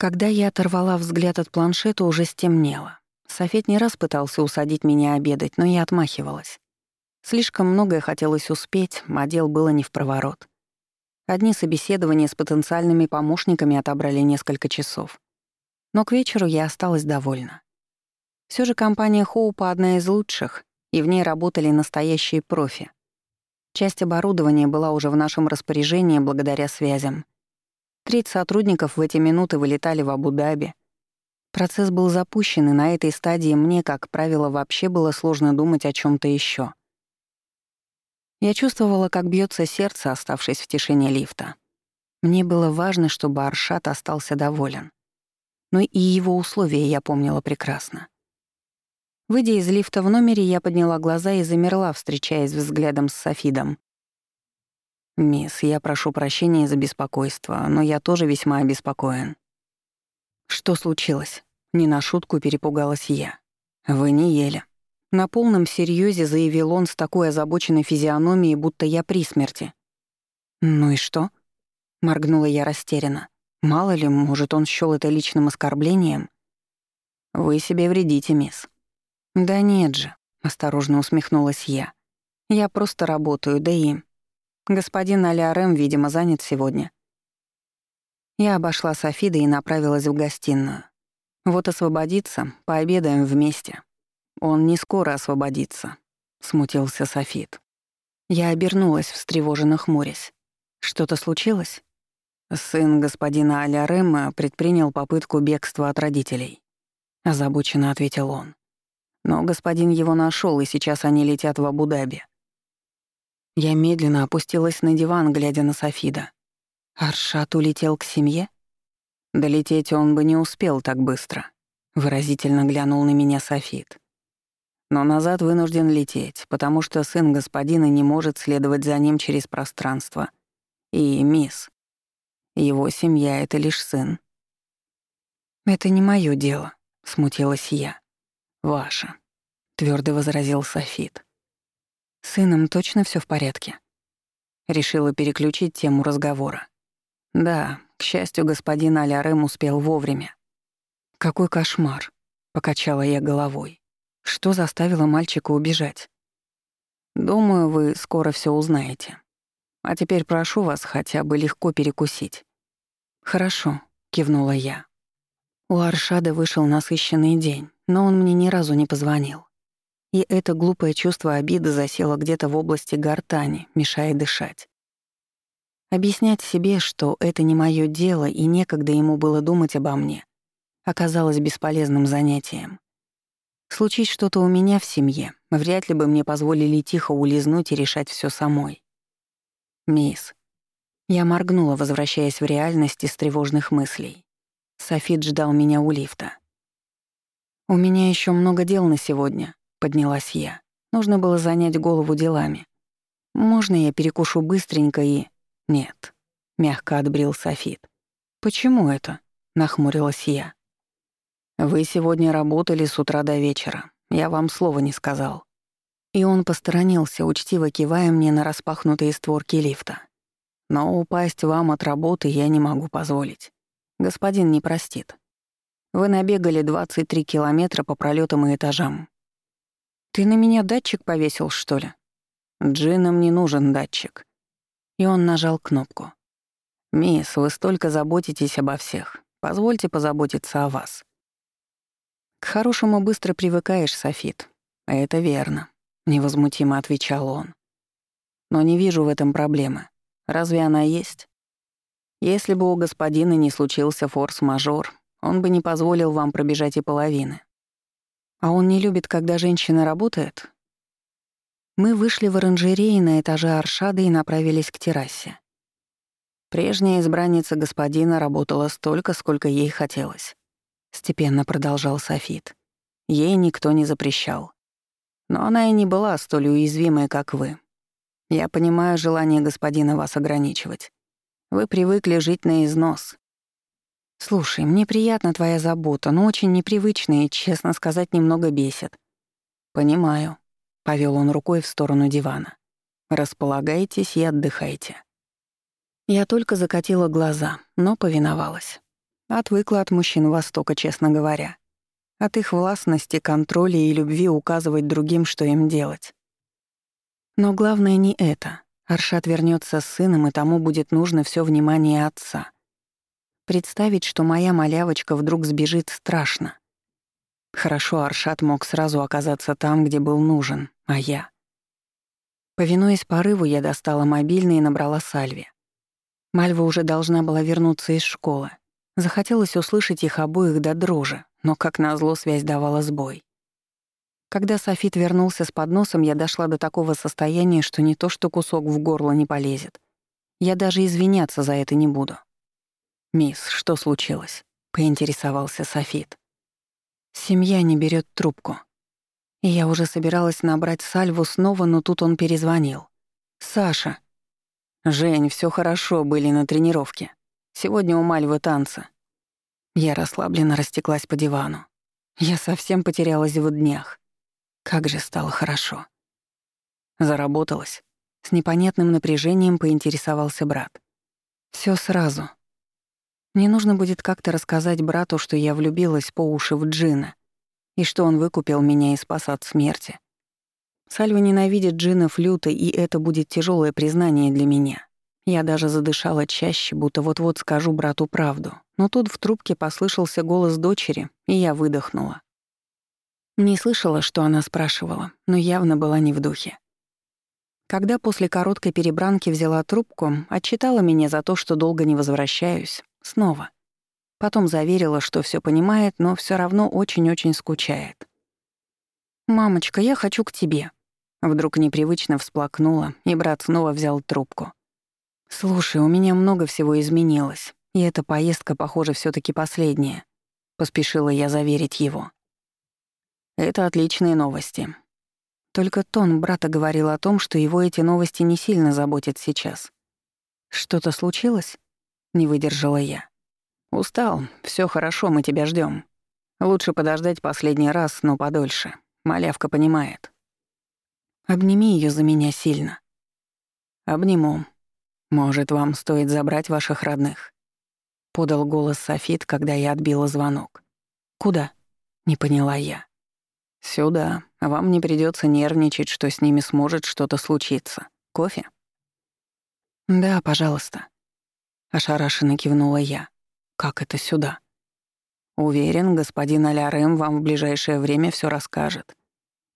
Когда я оторвала взгляд от планшета, уже стемнело. Софет не раз пытался усадить меня обедать, но я отмахивалась. Слишком многое хотелось успеть, а дел было не в проворот. Одни собеседования с потенциальными помощниками отобрали несколько часов. Но к вечеру я осталась довольна. Все же компания Хоупа одна из лучших, и в ней работали настоящие профи. Часть оборудования была уже в нашем распоряжении благодаря связям. Треть сотрудников в эти минуты вылетали в Абу-Даби. Процесс был запущен, и на этой стадии мне, как правило, вообще было сложно думать о чем то еще. Я чувствовала, как бьется сердце, оставшись в тишине лифта. Мне было важно, чтобы Аршат остался доволен. Но и его условия я помнила прекрасно. Выйдя из лифта в номере, я подняла глаза и замерла, встречаясь взглядом с Софидом. «Мисс, я прошу прощения за беспокойство, но я тоже весьма обеспокоен». «Что случилось?» Не на шутку перепугалась я. «Вы не ели». На полном серьезе заявил он с такой озабоченной физиономией, будто я при смерти. «Ну и что?» — моргнула я растерянно. «Мало ли, может, он счёл это личным оскорблением?» «Вы себе вредите, мисс», «Да нет же», — осторожно усмехнулась я. «Я просто работаю, да и...» Господин Алярем, видимо, занят сегодня. Я обошла Софида и направилась в гостиную. Вот освободиться, пообедаем вместе. Он не скоро освободится, смутился Софит. Я обернулась, встревоженно хмурясь. Что-то случилось? Сын господина Алярема предпринял попытку бегства от родителей. Озабоченно ответил он. Но господин его нашел, и сейчас они летят в Абу-Даби. Я медленно опустилась на диван, глядя на Софида. Аршат улетел к семье? Долететь он бы не успел так быстро. Выразительно глянул на меня Софид. Но назад вынужден лететь, потому что сын господина не может следовать за ним через пространство. И мисс. Его семья — это лишь сын. «Это не моё дело», — смутилась я. «Ваша», — твердо возразил Софит. «Сыном точно все в порядке?» Решила переключить тему разговора. «Да, к счастью, господин Алярем успел вовремя». «Какой кошмар!» — покачала я головой. «Что заставило мальчика убежать?» «Думаю, вы скоро все узнаете. А теперь прошу вас хотя бы легко перекусить». «Хорошо», — кивнула я. У Аршада вышел насыщенный день но он мне ни разу не позвонил. И это глупое чувство обиды засело где-то в области гортани, мешая дышать. Объяснять себе, что это не моё дело и некогда ему было думать обо мне, оказалось бесполезным занятием. Случись что-то у меня в семье, вряд ли бы мне позволили тихо улизнуть и решать всё самой. «Мисс». Я моргнула, возвращаясь в реальность из тревожных мыслей. Софит ждал меня у лифта. «У меня еще много дел на сегодня», — поднялась я. Нужно было занять голову делами. «Можно я перекушу быстренько и...» «Нет», — мягко отбрил Софит. «Почему это?» — нахмурилась я. «Вы сегодня работали с утра до вечера. Я вам слова не сказал». И он посторонился, учтиво кивая мне на распахнутые створки лифта. «Но упасть вам от работы я не могу позволить. Господин не простит». Вы набегали 23 километра по пролетам и этажам. Ты на меня датчик повесил, что ли? Джинам не нужен датчик. И он нажал кнопку. «Мисс, вы столько заботитесь обо всех. Позвольте позаботиться о вас». «К хорошему быстро привыкаешь, Софит. Это верно», — невозмутимо отвечал он. «Но не вижу в этом проблемы. Разве она есть? Если бы у господина не случился форс-мажор, он бы не позволил вам пробежать и половины. А он не любит, когда женщина работает? Мы вышли в оранжереи на этаже Аршады и направились к террасе. Прежняя избранница господина работала столько, сколько ей хотелось. Степенно продолжал Софит. Ей никто не запрещал. Но она и не была столь уязвимой, как вы. Я понимаю желание господина вас ограничивать. Вы привыкли жить на износ, «Слушай, мне приятна твоя забота, но очень непривычная и, честно сказать, немного бесит». «Понимаю», — повел он рукой в сторону дивана. «Располагайтесь и отдыхайте». Я только закатила глаза, но повиновалась. Отвыкла от мужчин Востока, честно говоря. От их властности, контроля и любви указывать другим, что им делать. Но главное не это. Аршат вернется с сыном, и тому будет нужно все внимание отца. Представить, что моя малявочка вдруг сбежит, страшно. Хорошо, Аршат мог сразу оказаться там, где был нужен, а я... Повинуясь порыву, я достала мобильный и набрала Сальви. Мальва уже должна была вернуться из школы. Захотелось услышать их обоих до дрожи, но, как назло, связь давала сбой. Когда Софит вернулся с подносом, я дошла до такого состояния, что не то что кусок в горло не полезет. Я даже извиняться за это не буду. «Мисс, что случилось?» — поинтересовался Софит. «Семья не берет трубку». И я уже собиралась набрать Сальву снова, но тут он перезвонил. «Саша». «Жень, все хорошо, были на тренировке. Сегодня у Мальвы танцы». Я расслабленно растеклась по дивану. Я совсем потерялась в днях. Как же стало хорошо. Заработалась. С непонятным напряжением поинтересовался брат. Все сразу. Мне нужно будет как-то рассказать брату, что я влюбилась по уши в Джина, и что он выкупил меня и спас от смерти. Сальва ненавидит Джина люто, и это будет тяжелое признание для меня. Я даже задышала чаще, будто вот-вот скажу брату правду. Но тут в трубке послышался голос дочери, и я выдохнула. Не слышала, что она спрашивала, но явно была не в духе. Когда после короткой перебранки взяла трубку, отчитала меня за то, что долго не возвращаюсь, снова. Потом заверила, что все понимает, но все равно очень-очень скучает. «Мамочка, я хочу к тебе». Вдруг непривычно всплакнула, и брат снова взял трубку. «Слушай, у меня много всего изменилось, и эта поездка, похоже, все таки последняя», — поспешила я заверить его. Это отличные новости. Только тон брата говорил о том, что его эти новости не сильно заботят сейчас. «Что-то случилось?» — не выдержала я. «Устал. Все хорошо, мы тебя ждем. Лучше подождать последний раз, но подольше. Малявка понимает». «Обними ее за меня сильно». «Обниму. Может, вам стоит забрать ваших родных?» — подал голос Софит, когда я отбила звонок. «Куда?» — не поняла я. «Сюда. Вам не придется нервничать, что с ними сможет что-то случиться. Кофе?» «Да, пожалуйста». Ошарашенно кивнула я. «Как это сюда?» «Уверен, господин Алярем вам в ближайшее время все расскажет.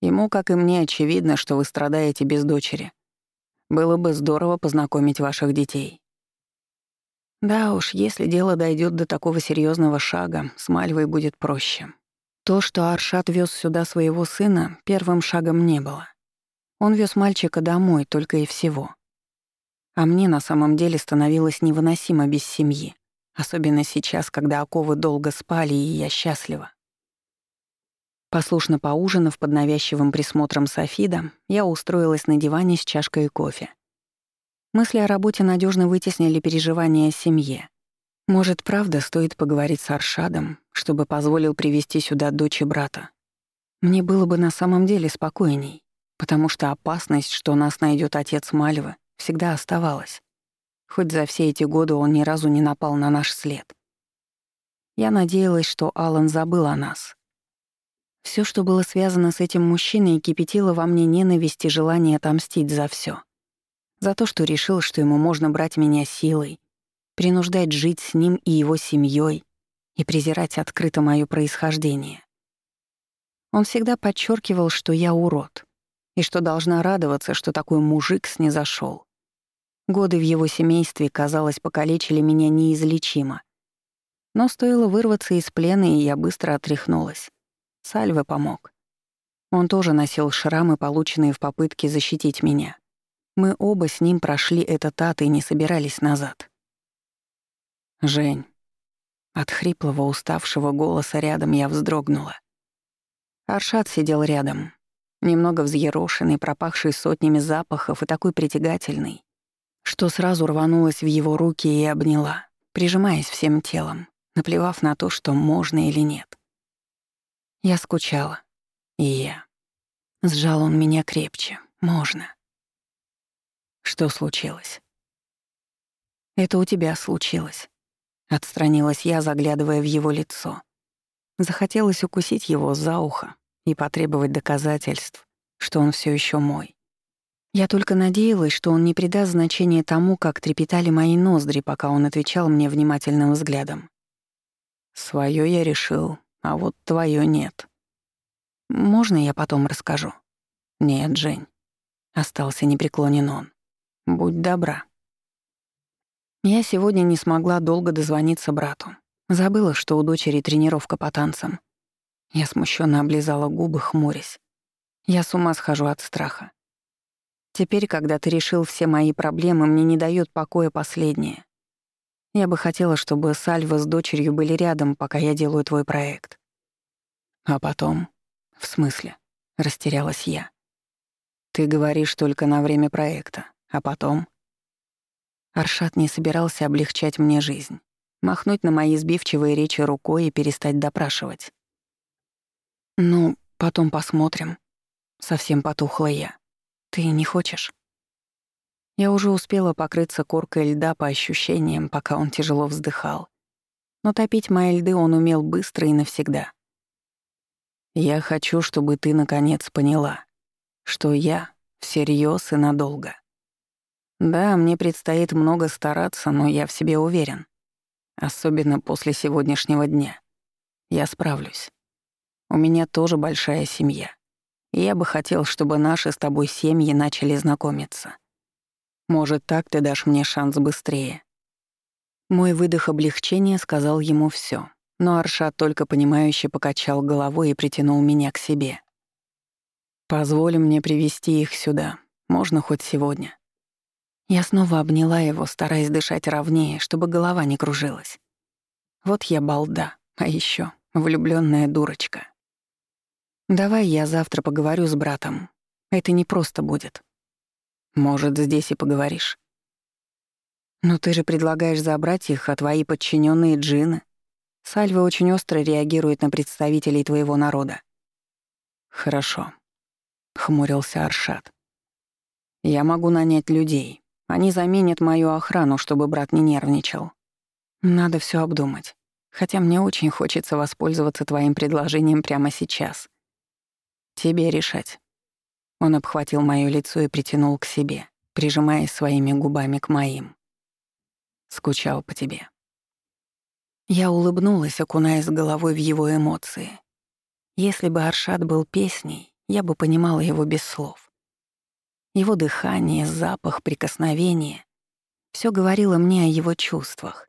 Ему, как и мне, очевидно, что вы страдаете без дочери. Было бы здорово познакомить ваших детей». Да уж, если дело дойдет до такого серьезного шага, с Мальвой будет проще. То, что Аршат вез сюда своего сына, первым шагом не было. Он вез мальчика домой только и всего. А мне на самом деле становилось невыносимо без семьи, особенно сейчас, когда оковы долго спали, и я счастлива. Послушно поужинав под навязчивым присмотром Софида, я устроилась на диване с чашкой кофе. Мысли о работе надежно вытеснили переживания о семье. Может, правда, стоит поговорить с Аршадом, чтобы позволил привести сюда дочь и брата. Мне было бы на самом деле спокойней, потому что опасность, что нас найдет отец Мальвы, всегда оставалась. Хоть за все эти годы он ни разу не напал на наш след. Я надеялась, что Алан забыл о нас. Все, что было связано с этим мужчиной, кипятило во мне ненависть и желание отомстить за все, За то, что решил, что ему можно брать меня силой, принуждать жить с ним и его семьей и презирать открыто мое происхождение. Он всегда подчеркивал, что я урод, и что должна радоваться, что такой мужик снизошел. Годы в его семействе, казалось, покалечили меня неизлечимо. Но стоило вырваться из плена, и я быстро отряхнулась. Сальве помог. Он тоже носил шрамы, полученные в попытке защитить меня. Мы оба с ним прошли этот ад и не собирались назад. «Жень». От хриплого, уставшего голоса рядом я вздрогнула. Аршат сидел рядом, немного взъерошенный, пропахший сотнями запахов и такой притягательный, что сразу рванулась в его руки и обняла, прижимаясь всем телом, наплевав на то, что можно или нет. Я скучала. И я. Сжал он меня крепче. Можно. Что случилось? Это у тебя случилось. Отстранилась я, заглядывая в его лицо. Захотелось укусить его за ухо и потребовать доказательств, что он все еще мой. Я только надеялась, что он не придаст значения тому, как трепетали мои ноздри, пока он отвечал мне внимательным взглядом. Своё я решил, а вот твоё нет. Можно я потом расскажу? Нет, Жень. Остался непреклонен он. Будь добра. Я сегодня не смогла долго дозвониться брату. Забыла, что у дочери тренировка по танцам. Я смущенно облизала губы, хмурясь. Я с ума схожу от страха. Теперь, когда ты решил все мои проблемы, мне не дает покоя последнее. Я бы хотела, чтобы Сальва с дочерью были рядом, пока я делаю твой проект. А потом... В смысле? Растерялась я. Ты говоришь только на время проекта, а потом... Аршат не собирался облегчать мне жизнь, махнуть на мои сбивчивые речи рукой и перестать допрашивать. «Ну, потом посмотрим». Совсем потухла я. «Ты не хочешь?» Я уже успела покрыться коркой льда по ощущениям, пока он тяжело вздыхал. Но топить мои льды он умел быстро и навсегда. «Я хочу, чтобы ты наконец поняла, что я всерьез и надолго. Да, мне предстоит много стараться, но я в себе уверен. Особенно после сегодняшнего дня. Я справлюсь. У меня тоже большая семья. И я бы хотел, чтобы наши с тобой семьи начали знакомиться. Может, так ты дашь мне шанс быстрее. Мой выдох облегчения сказал ему все, но Аршат только понимающе покачал головой и притянул меня к себе. «Позволь мне привести их сюда. Можно хоть сегодня». Я снова обняла его, стараясь дышать ровнее, чтобы голова не кружилась. Вот я балда, а еще влюбленная дурочка. Давай я завтра поговорю с братом. Это не просто будет. Может, здесь и поговоришь. Но ты же предлагаешь забрать их, а твои подчиненные джины. Сальва очень остро реагирует на представителей твоего народа. Хорошо, хмурился Аршат. Я могу нанять людей. Они заменят мою охрану, чтобы брат не нервничал. Надо все обдумать. Хотя мне очень хочется воспользоваться твоим предложением прямо сейчас. Тебе решать. Он обхватил моё лицо и притянул к себе, прижимаясь своими губами к моим. Скучал по тебе. Я улыбнулась, окунаясь головой в его эмоции. Если бы Аршат был песней, я бы понимала его без слов. Его дыхание, запах, прикосновение — все говорило мне о его чувствах.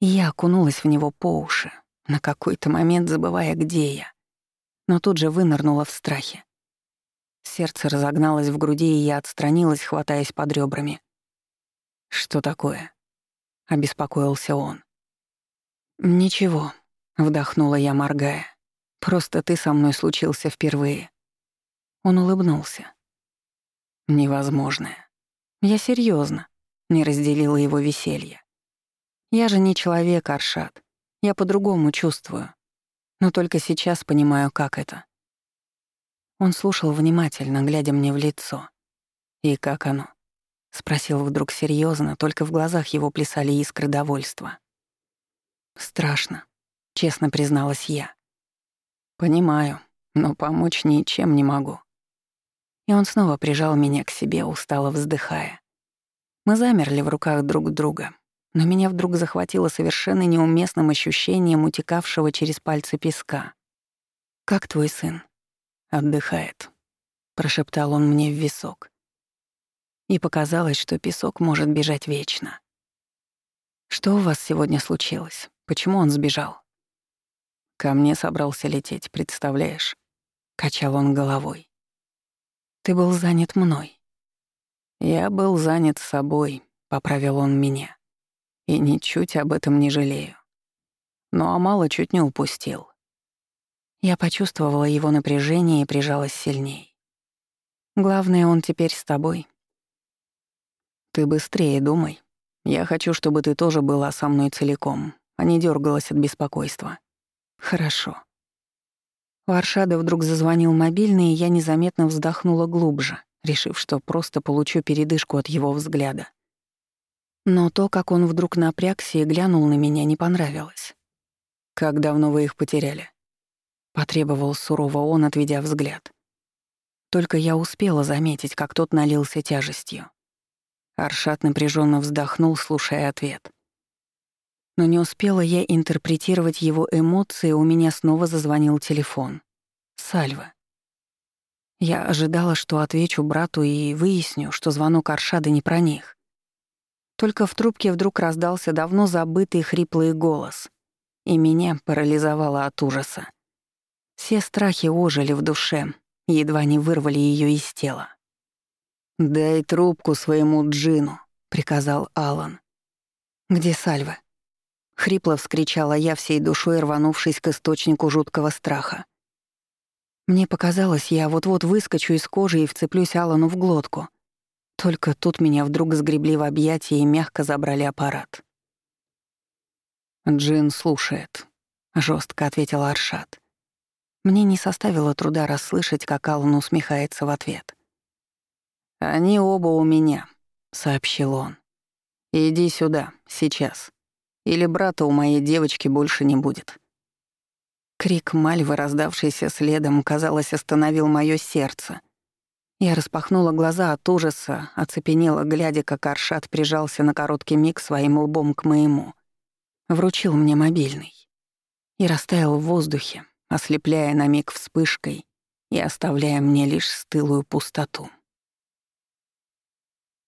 И я окунулась в него по уши, на какой-то момент забывая, где я. Но тут же вынырнула в страхе. Сердце разогналось в груди, и я отстранилась, хватаясь под ребрами. «Что такое?» — обеспокоился он. «Ничего», — вдохнула я, моргая. «Просто ты со мной случился впервые». Он улыбнулся. Невозможное. Я серьезно, не разделила его веселье. Я же не человек, Аршат. Я по-другому чувствую. Но только сейчас понимаю, как это. Он слушал внимательно, глядя мне в лицо. «И как оно?» — спросил вдруг серьезно, только в глазах его плясали искры довольства. «Страшно», — честно призналась я. «Понимаю, но помочь ничем не могу. И он снова прижал меня к себе, устало вздыхая. Мы замерли в руках друг друга, но меня вдруг захватило совершенно неуместным ощущением утекавшего через пальцы песка. «Как твой сын?» «Отдыхает», — прошептал он мне в висок. И показалось, что песок может бежать вечно. «Что у вас сегодня случилось? Почему он сбежал?» «Ко мне собрался лететь, представляешь?» — качал он головой. Ты был занят мной. Я был занят собой, поправил он меня. И ничуть об этом не жалею. Ну а мало чуть не упустил. Я почувствовала его напряжение и прижалась сильней. Главное, он теперь с тобой. Ты быстрее думай. Я хочу, чтобы ты тоже была со мной целиком, а не дергалась от беспокойства. Хорошо. У Аршада вдруг зазвонил мобильный, и я незаметно вздохнула глубже, решив, что просто получу передышку от его взгляда. Но то, как он вдруг напрягся и глянул на меня, не понравилось. «Как давно вы их потеряли?» — потребовал сурово он, отведя взгляд. Только я успела заметить, как тот налился тяжестью. Аршат напряженно вздохнул, слушая ответ. Но не успела я интерпретировать его эмоции, у меня снова зазвонил телефон. Сальва. Я ожидала, что отвечу брату и выясню, что звонок Аршада не про них. Только в трубке вдруг раздался давно забытый хриплый голос, и меня парализовало от ужаса. Все страхи ожили в душе, едва не вырвали ее из тела. «Дай трубку своему Джину», — приказал Алан. «Где Сальва?» Хрипло вскричала я всей душой, рванувшись к источнику жуткого страха. Мне показалось, я вот-вот выскочу из кожи и вцеплюсь Алану в глотку. Только тут меня вдруг сгребли в объятия и мягко забрали аппарат. «Джин слушает», — жестко ответил Аршат. Мне не составило труда расслышать, как Алан усмехается в ответ. «Они оба у меня», — сообщил он. «Иди сюда, сейчас. Или брата у моей девочки больше не будет». Крик Мальвы, раздавшийся следом, казалось, остановил моё сердце. Я распахнула глаза от ужаса, оцепенела, глядя, как Аршат прижался на короткий миг своим лбом к моему. Вручил мне мобильный. И растаял в воздухе, ослепляя на миг вспышкой и оставляя мне лишь стылую пустоту.